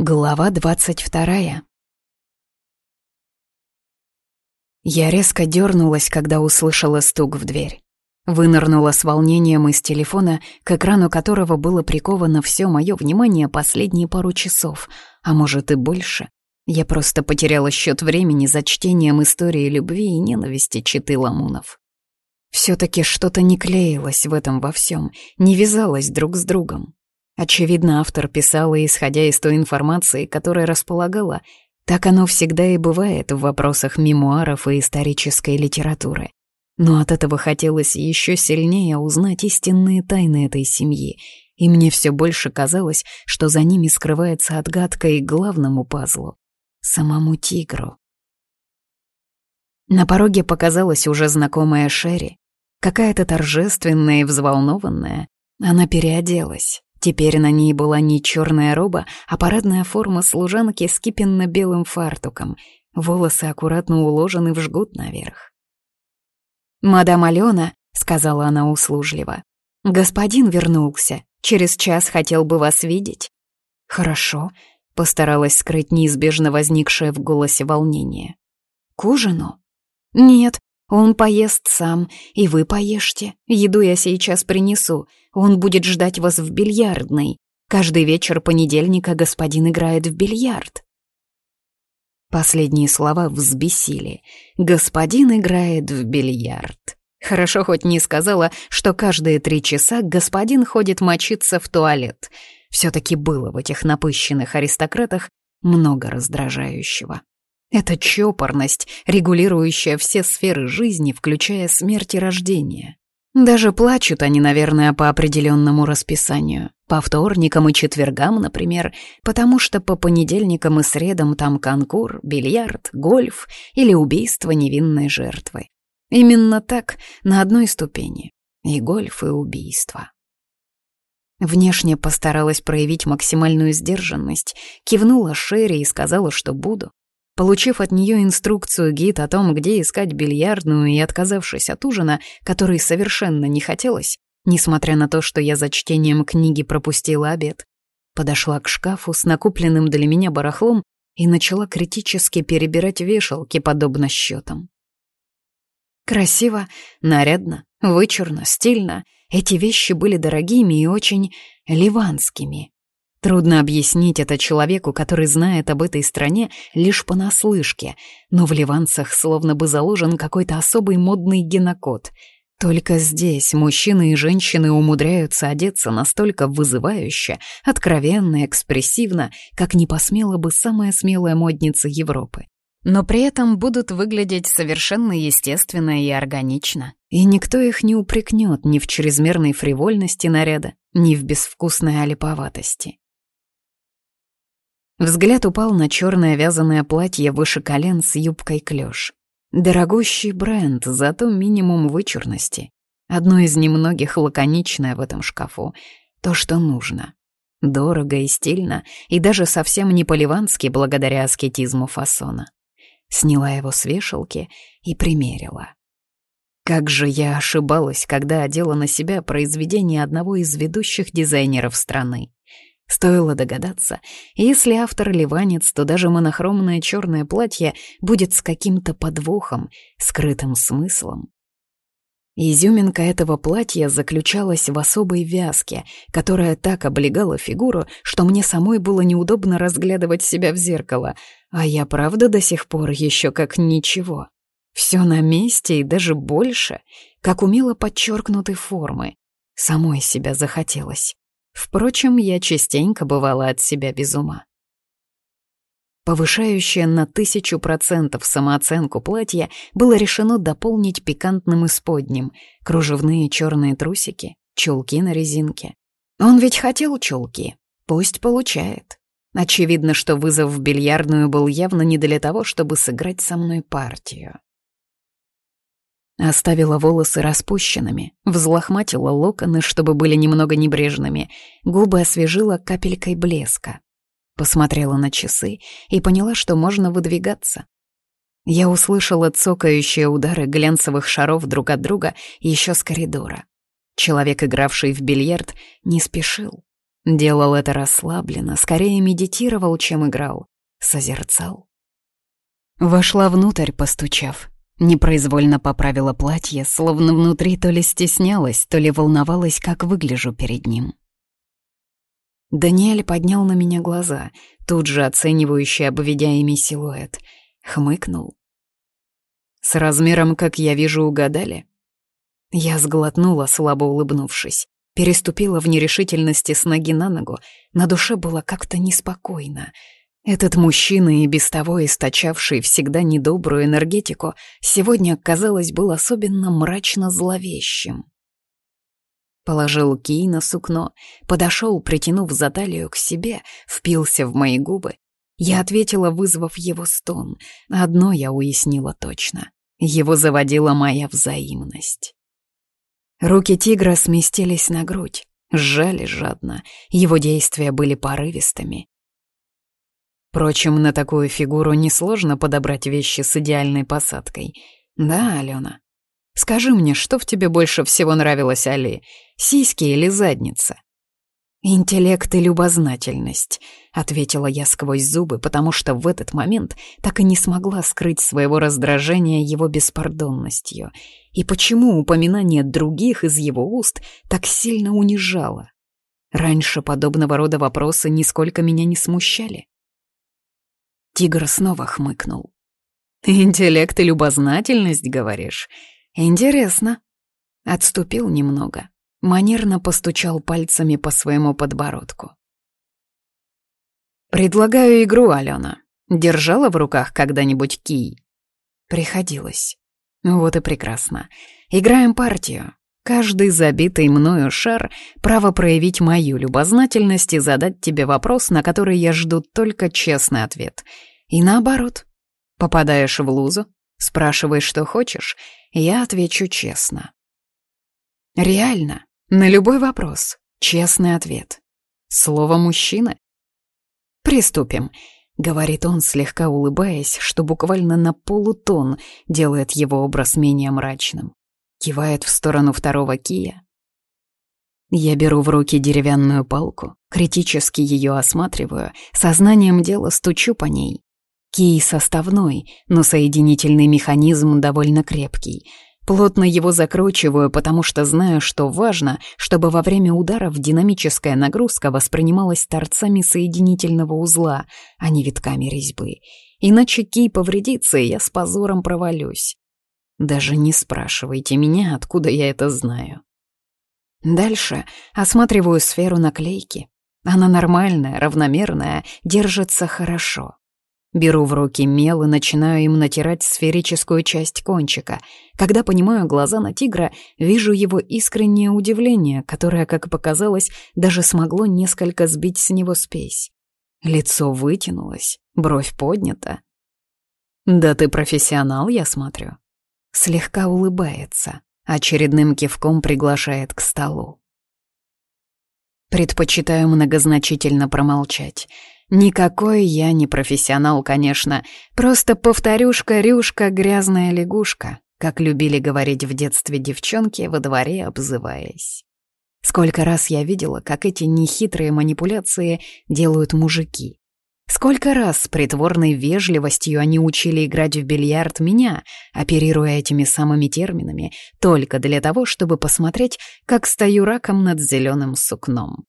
Глава двадцать вторая. Я резко дернулась, когда услышала стук в дверь. Вынырнула с волнением из телефона, к экрану которого было приковано все мое внимание последние пару часов, а может и больше. Я просто потеряла счет времени за чтением истории любви и ненависти читы Ламунов. Все-таки что-то не клеилось в этом во всем, не вязалось друг с другом. Очевидно, автор писал, исходя из той информации, которой располагала. Так оно всегда и бывает в вопросах мемуаров и исторической литературы. Но от этого хотелось еще сильнее узнать истинные тайны этой семьи, и мне все больше казалось, что за ними скрывается отгадка и главному пазлу — самому тигру. На пороге показалась уже знакомая Шерри, какая-то торжественная и взволнованная. Она переоделась. Теперь на ней была не черная роба, а парадная форма служанки с кипенно-белым фартуком. Волосы аккуратно уложены в жгут наверх. «Мадам Алена», — сказала она услужливо, — «господин вернулся. Через час хотел бы вас видеть». «Хорошо», — постаралась скрыть неизбежно возникшее в голосе волнение. «К ужину?» «Нет, он поест сам, и вы поешьте. Еду я сейчас принесу. Он будет ждать вас в бильярдной. Каждый вечер понедельника господин играет в бильярд. Последние слова взбесили. Господин играет в бильярд. Хорошо хоть не сказала, что каждые три часа господин ходит мочиться в туалет. Все-таки было в этих напыщенных аристократах много раздражающего. Это чопорность, регулирующая все сферы жизни, включая смерть и рождение. Даже плачут они, наверное, по определенному расписанию. По вторникам и четвергам, например, потому что по понедельникам и средам там конкур, бильярд, гольф или убийство невинной жертвы. Именно так, на одной ступени. И гольф, и убийство. Внешне постаралась проявить максимальную сдержанность, кивнула Шерри и сказала, что буду. Получив от нее инструкцию гид о том, где искать бильярдную и отказавшись от ужина, который совершенно не хотелось, несмотря на то, что я за чтением книги пропустила обед, подошла к шкафу с накупленным для меня барахлом и начала критически перебирать вешалки, подобно счетам. Красиво, нарядно, вычурно, стильно. Эти вещи были дорогими и очень ливанскими. Трудно объяснить это человеку, который знает об этой стране лишь понаслышке, но в ливанцах словно бы заложен какой-то особый модный генокод. Только здесь мужчины и женщины умудряются одеться настолько вызывающе, откровенно, экспрессивно, как не посмела бы самая смелая модница Европы. Но при этом будут выглядеть совершенно естественно и органично. И никто их не упрекнет ни в чрезмерной фривольности наряда, ни в безвкусной олиповатости. Взгляд упал на черное вязаное платье выше колен с юбкой клёш. Дорогущий бренд, зато минимум вычурности. Одно из немногих лаконичное в этом шкафу. То, что нужно. Дорого и стильно, и даже совсем не по-ливански благодаря аскетизму фасона. Сняла его с вешалки и примерила. Как же я ошибалась, когда одела на себя произведение одного из ведущих дизайнеров страны. Стоило догадаться, если автор ливанец, то даже монохромное черное платье будет с каким-то подвохом, скрытым смыслом. Изюминка этого платья заключалась в особой вязке, которая так облегала фигуру, что мне самой было неудобно разглядывать себя в зеркало, а я правда до сих пор еще как ничего. Все на месте и даже больше, как умело подчеркнуты формы. Самой себя захотелось. Впрочем, я частенько бывала от себя без ума. Повышающее на тысячу процентов самооценку платья было решено дополнить пикантным исподним, кружевные черные трусики, чулки на резинке. Он ведь хотел чулки, пусть получает. Очевидно, что вызов в бильярдную был явно не для того, чтобы сыграть со мной партию. Оставила волосы распущенными, взлохматила локоны, чтобы были немного небрежными, губы освежила капелькой блеска. Посмотрела на часы и поняла, что можно выдвигаться. Я услышала цокающие удары глянцевых шаров друг от друга еще с коридора. Человек, игравший в бильярд, не спешил. Делал это расслабленно, скорее медитировал, чем играл. Созерцал. Вошла внутрь, постучав. Непроизвольно поправила платье, словно внутри то ли стеснялась, то ли волновалась, как выгляжу перед ним. Даниэль поднял на меня глаза, тут же оценивающий обведя ими силуэт. Хмыкнул. «С размером, как я вижу, угадали?» Я сглотнула, слабо улыбнувшись. Переступила в нерешительности с ноги на ногу. На душе было как-то неспокойно. Этот мужчина, и без того источавший всегда недобрую энергетику, сегодня, казалось, был особенно мрачно зловещим. Положил кий на сукно, подошел, притянув за талию к себе, впился в мои губы. Я ответила, вызвав его стон. Одно я уяснила точно. Его заводила моя взаимность. Руки тигра сместились на грудь, сжали жадно, его действия были порывистыми. Впрочем, на такую фигуру несложно подобрать вещи с идеальной посадкой. Да, Алена? Скажи мне, что в тебе больше всего нравилось, Али? Сиськи или задница? «Интеллект и любознательность», — ответила я сквозь зубы, потому что в этот момент так и не смогла скрыть своего раздражения его беспардонностью. И почему упоминание других из его уст так сильно унижало? Раньше подобного рода вопросы нисколько меня не смущали. Тигр снова хмыкнул. «Интеллект и любознательность, говоришь? Интересно». Отступил немного, манерно постучал пальцами по своему подбородку. «Предлагаю игру, Алена. Держала в руках когда-нибудь кий?» «Приходилось». «Вот и прекрасно. Играем партию. Каждый забитый мною шар — право проявить мою любознательность и задать тебе вопрос, на который я жду только честный ответ. И наоборот. Попадаешь в лузу, спрашиваешь, что хочешь, я отвечу честно. Реально, на любой вопрос, честный ответ. Слово мужчины. «Приступим», — говорит он, слегка улыбаясь, что буквально на полутон делает его образ менее мрачным кивает в сторону второго кия. Я беру в руки деревянную палку, критически ее осматриваю, сознанием дела стучу по ней. Кий составной, но соединительный механизм довольно крепкий. Плотно его закручиваю, потому что знаю, что важно, чтобы во время ударов динамическая нагрузка воспринималась торцами соединительного узла, а не витками резьбы. Иначе кий повредится, и я с позором провалюсь. Даже не спрашивайте меня, откуда я это знаю. Дальше осматриваю сферу наклейки. Она нормальная, равномерная, держится хорошо. Беру в руки мел и начинаю им натирать сферическую часть кончика. Когда понимаю глаза на тигра, вижу его искреннее удивление, которое, как показалось, даже смогло несколько сбить с него спесь. Лицо вытянулось, бровь поднята. «Да ты профессионал, я смотрю слегка улыбается, очередным кивком приглашает к столу. Предпочитаю многозначительно промолчать. Никакой я не профессионал, конечно, просто повторюшка-рюшка, грязная лягушка, как любили говорить в детстве девчонки, во дворе обзываясь. Сколько раз я видела, как эти нехитрые манипуляции делают мужики. Сколько раз с притворной вежливостью они учили играть в бильярд меня, оперируя этими самыми терминами, только для того, чтобы посмотреть, как стою раком над зеленым сукном.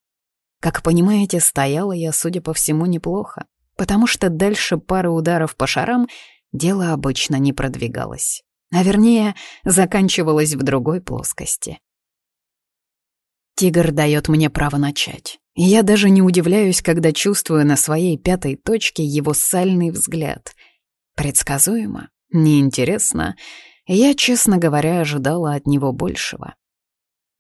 Как понимаете, стояла я, судя по всему, неплохо, потому что дальше пары ударов по шарам дело обычно не продвигалось. А вернее, заканчивалось в другой плоскости. Тигр дает мне право начать. И я даже не удивляюсь, когда чувствую на своей пятой точке его сальный взгляд. Предсказуемо, неинтересно. Я, честно говоря, ожидала от него большего.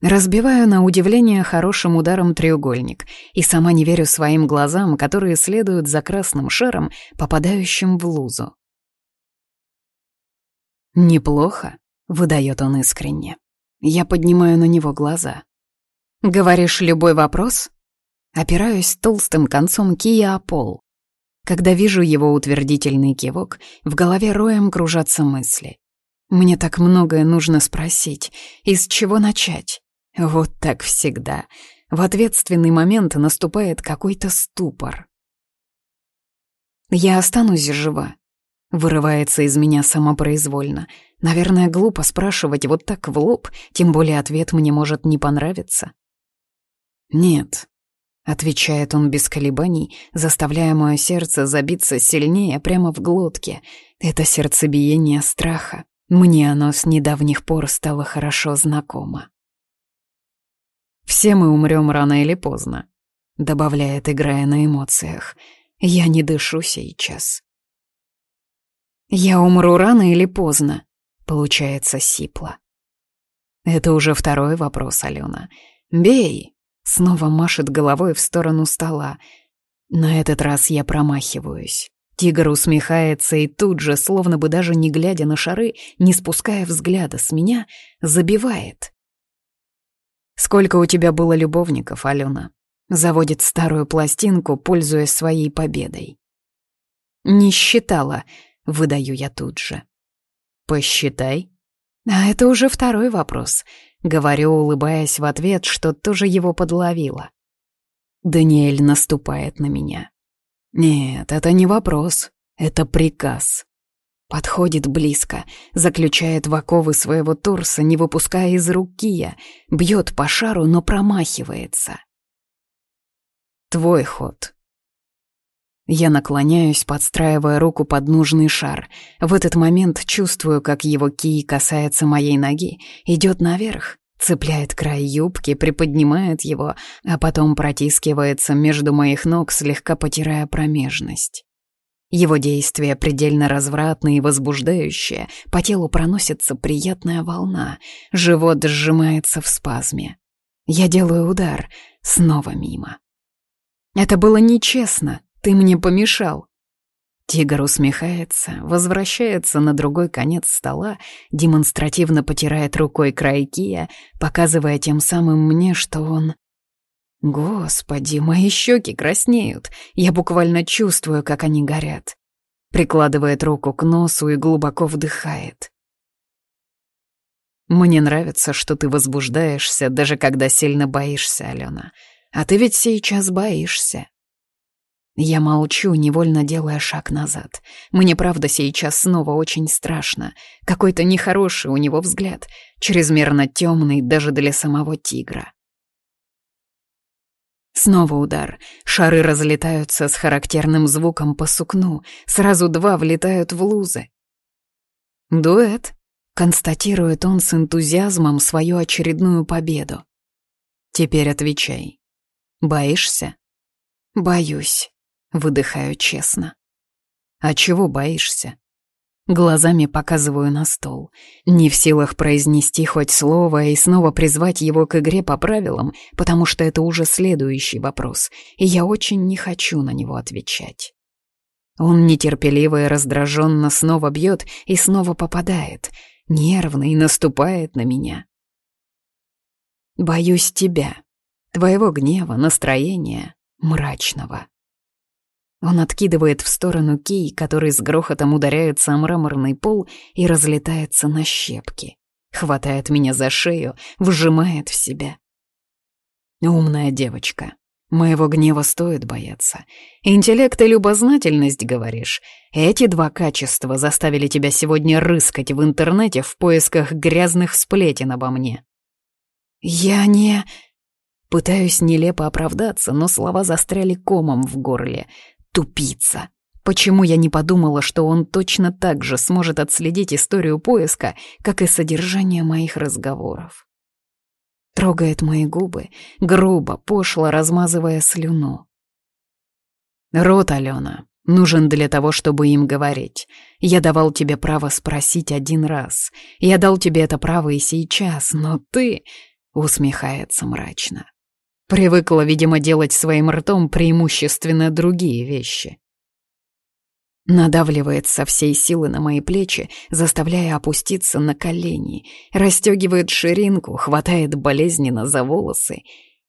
Разбиваю на удивление хорошим ударом треугольник и сама не верю своим глазам, которые следуют за красным шаром, попадающим в лузу. «Неплохо», — выдает он искренне. Я поднимаю на него глаза. «Говоришь, любой вопрос?» Опираюсь толстым концом кия о пол. Когда вижу его утвердительный кивок, в голове роем кружатся мысли. Мне так многое нужно спросить. Из чего начать? Вот так всегда. В ответственный момент наступает какой-то ступор. «Я останусь жива», — вырывается из меня самопроизвольно. Наверное, глупо спрашивать вот так в лоб, тем более ответ мне может не понравиться. «Нет», — отвечает он без колебаний, заставляя мое сердце забиться сильнее прямо в глотке. Это сердцебиение страха. Мне оно с недавних пор стало хорошо знакомо. «Все мы умрем рано или поздно», — добавляет, играя на эмоциях. «Я не дышу сейчас». «Я умру рано или поздно», — получается сипло. Это уже второй вопрос, Алена. «Бей!» — снова машет головой в сторону стола. На этот раз я промахиваюсь. Тигр усмехается и тут же, словно бы даже не глядя на шары, не спуская взгляда с меня, забивает. «Сколько у тебя было любовников, Алена?» Заводит старую пластинку, пользуясь своей победой. «Не считала», — выдаю я тут же. «Посчитай». А это уже второй вопрос, — говорю, улыбаясь в ответ, что тоже его подловила. Даниэль наступает на меня. Нет, это не вопрос, это приказ. Подходит близко, заключает в оковы своего торса, не выпуская из рук бьет по шару, но промахивается. Твой ход. Я наклоняюсь, подстраивая руку под нужный шар. В этот момент чувствую, как его кий касается моей ноги, идет наверх, Цепляет край юбки, приподнимает его, а потом протискивается между моих ног, слегка потирая промежность. Его действие предельно развратное и возбуждающее, по телу проносится приятная волна, живот сжимается в спазме. Я делаю удар, снова мимо. «Это было нечестно, ты мне помешал», Тигр усмехается, возвращается на другой конец стола, демонстративно потирает рукой край кия, показывая тем самым мне, что он... Господи, мои щеки краснеют, я буквально чувствую, как они горят. Прикладывает руку к носу и глубоко вдыхает. Мне нравится, что ты возбуждаешься, даже когда сильно боишься, Алена. А ты ведь сейчас боишься. Я молчу, невольно делая шаг назад. Мне, правда, сейчас снова очень страшно. Какой-то нехороший у него взгляд, чрезмерно темный даже для самого тигра. Снова удар. Шары разлетаются с характерным звуком по сукну. Сразу два влетают в лузы. «Дуэт», — констатирует он с энтузиазмом свою очередную победу. «Теперь отвечай. Боишься?» «Боюсь». Выдыхаю честно. «А чего боишься?» Глазами показываю на стол. Не в силах произнести хоть слово и снова призвать его к игре по правилам, потому что это уже следующий вопрос, и я очень не хочу на него отвечать. Он нетерпеливо и раздраженно снова бьет и снова попадает, нервно и наступает на меня. Боюсь тебя, твоего гнева, настроения, мрачного. Он откидывает в сторону кий, который с грохотом ударяется о мраморный пол и разлетается на щепки. Хватает меня за шею, вжимает в себя. Умная девочка. Моего гнева стоит бояться. Интеллект и любознательность, говоришь. Эти два качества заставили тебя сегодня рыскать в интернете в поисках грязных сплетен обо мне. Я не... Пытаюсь нелепо оправдаться, но слова застряли комом в горле. Тупица. Почему я не подумала, что он точно так же сможет отследить историю поиска, как и содержание моих разговоров? Трогает мои губы, грубо, пошло размазывая слюну. «Рот, Алена, нужен для того, чтобы им говорить. Я давал тебе право спросить один раз. Я дал тебе это право и сейчас, но ты...» — усмехается мрачно. Привыкла, видимо, делать своим ртом преимущественно другие вещи. Надавливает со всей силы на мои плечи, заставляя опуститься на колени, расстегивает ширинку, хватает болезненно за волосы.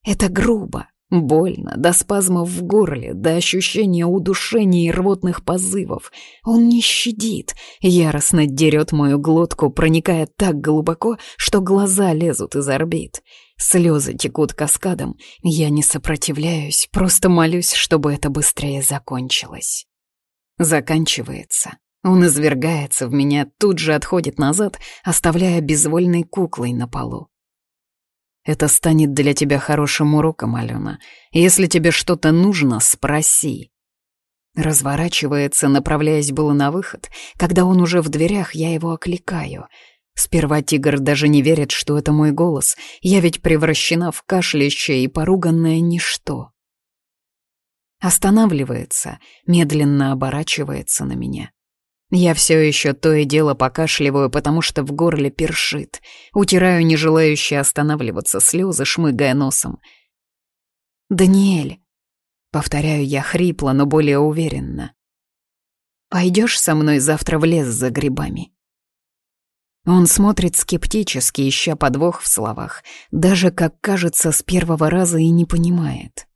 Это грубо, больно, до спазмов в горле, до ощущения удушения и рвотных позывов. Он не щадит, яростно дерет мою глотку, проникая так глубоко, что глаза лезут из орбит. Слезы текут каскадом. Я не сопротивляюсь, просто молюсь, чтобы это быстрее закончилось. Заканчивается. Он извергается в меня, тут же отходит назад, оставляя безвольной куклой на полу. Это станет для тебя хорошим уроком, Алена. Если тебе что-то нужно, спроси. Разворачивается, направляясь было на выход. Когда он уже в дверях, я его окликаю — Сперва тигр даже не верит, что это мой голос. Я ведь превращена в кашляющее и поруганное ничто. Останавливается, медленно оборачивается на меня. Я все еще то и дело покашливаю, потому что в горле першит. Утираю не желающие останавливаться слезы, шмыгая носом. «Даниэль», — повторяю я хрипло, но более уверенно. «Пойдешь со мной завтра в лес за грибами?» Он смотрит скептически, ища подвох в словах, даже, как кажется, с первого раза и не понимает.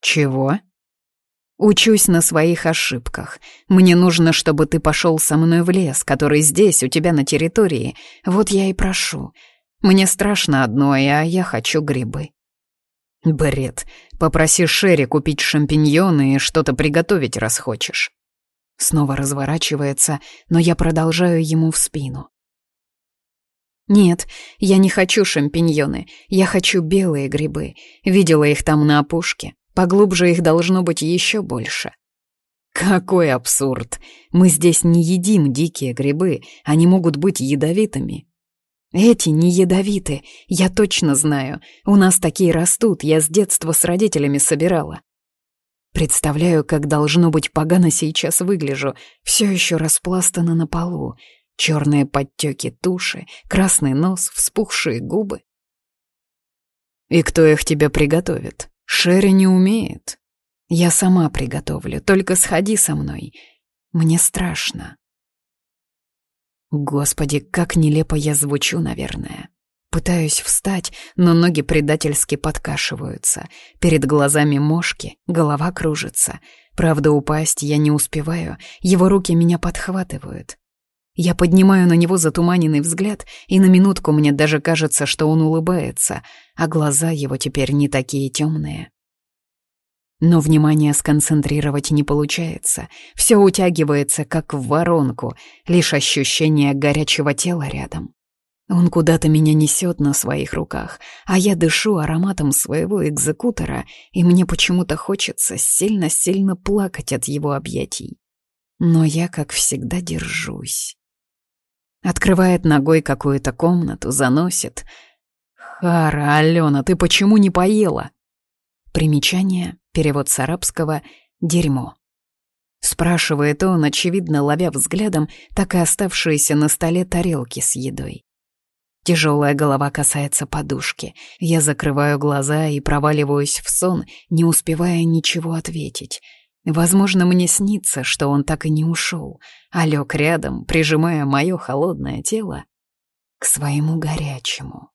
«Чего?» «Учусь на своих ошибках. Мне нужно, чтобы ты пошел со мной в лес, который здесь, у тебя на территории. Вот я и прошу. Мне страшно одно, а я хочу грибы». «Бред. Попроси Шерри купить шампиньоны и что-то приготовить, раз хочешь». Снова разворачивается, но я продолжаю ему в спину. «Нет, я не хочу шампиньоны, я хочу белые грибы. Видела их там на опушке. Поглубже их должно быть еще больше». «Какой абсурд! Мы здесь не едим дикие грибы, они могут быть ядовитыми». «Эти не ядовиты, я точно знаю. У нас такие растут, я с детства с родителями собирала. Представляю, как должно быть погано сейчас выгляжу, все еще распластано на полу. Черные подтеки туши, красный нос, вспухшие губы. «И кто их тебе приготовит? Шерри не умеет. Я сама приготовлю, только сходи со мной. Мне страшно». Господи, как нелепо я звучу, наверное. Пытаюсь встать, но ноги предательски подкашиваются. Перед глазами мошки, голова кружится. Правда, упасть я не успеваю, его руки меня подхватывают. Я поднимаю на него затуманенный взгляд, и на минутку мне даже кажется, что он улыбается, а глаза его теперь не такие темные. Но внимание сконцентрировать не получается. Все утягивается, как в воронку, лишь ощущение горячего тела рядом. Он куда-то меня несет на своих руках, а я дышу ароматом своего экзекутора, и мне почему-то хочется сильно-сильно плакать от его объятий. Но я, как всегда, держусь. Открывает ногой какую-то комнату, заносит. «Хара, Алена, ты почему не поела?» Примечание, перевод с арабского «дерьмо». Спрашивает он, очевидно, ловя взглядом так и оставшиеся на столе тарелки с едой. Тяжелая голова касается подушки. Я закрываю глаза и проваливаюсь в сон, не успевая ничего ответить. Возможно, мне снится, что он так и не ушел, а лег рядом, прижимая мое холодное тело к своему горячему.